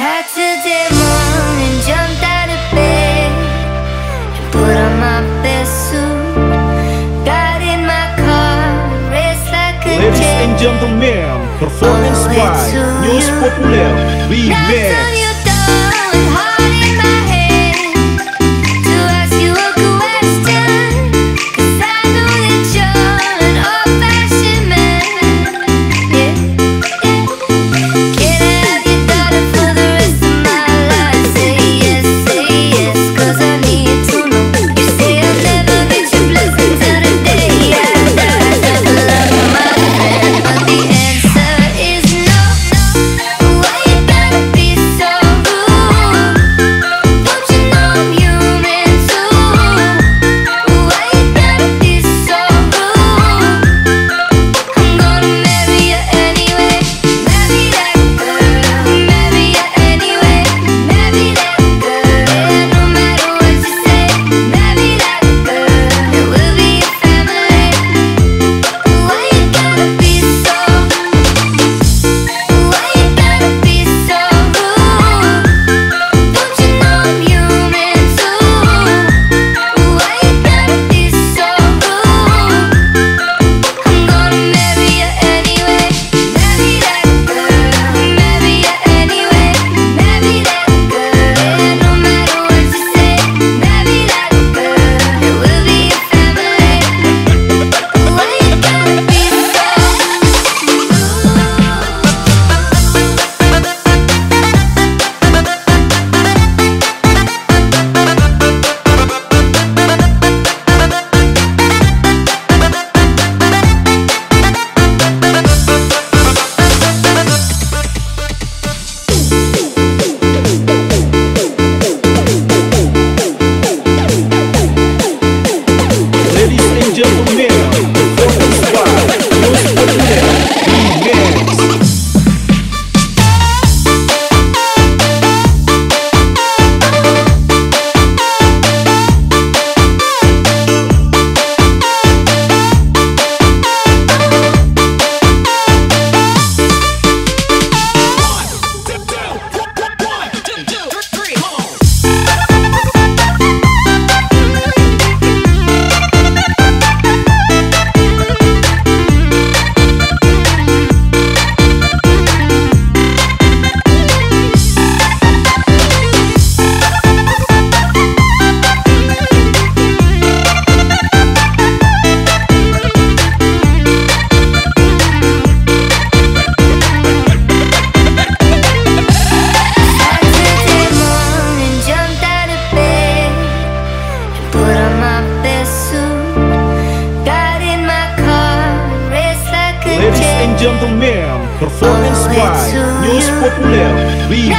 Saturday morning, jumped out of bed and put on my best suit. Got in my car, raced like a Ladies and gentlemen, performance by News Popular, we met. Sky, News Populaire, Big